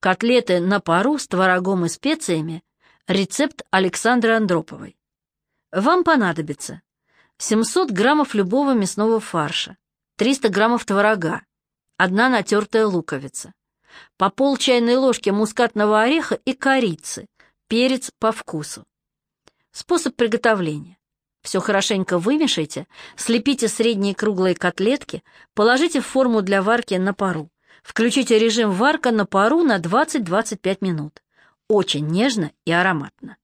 Котлеты на пару с творогом и специями. Рецепт Александры Андроповой. Вам понадобится 700 граммов любого мясного фарша, 300 граммов творога, одна натертая луковица, по пол чайной ложки мускатного ореха и корицы, перец по вкусу. Способ приготовления. Все хорошенько вымешайте, слепите средние круглые котлетки, положите в форму для варки на пару. Включите режим варка на пару на 20-25 минут. Очень нежно и ароматно.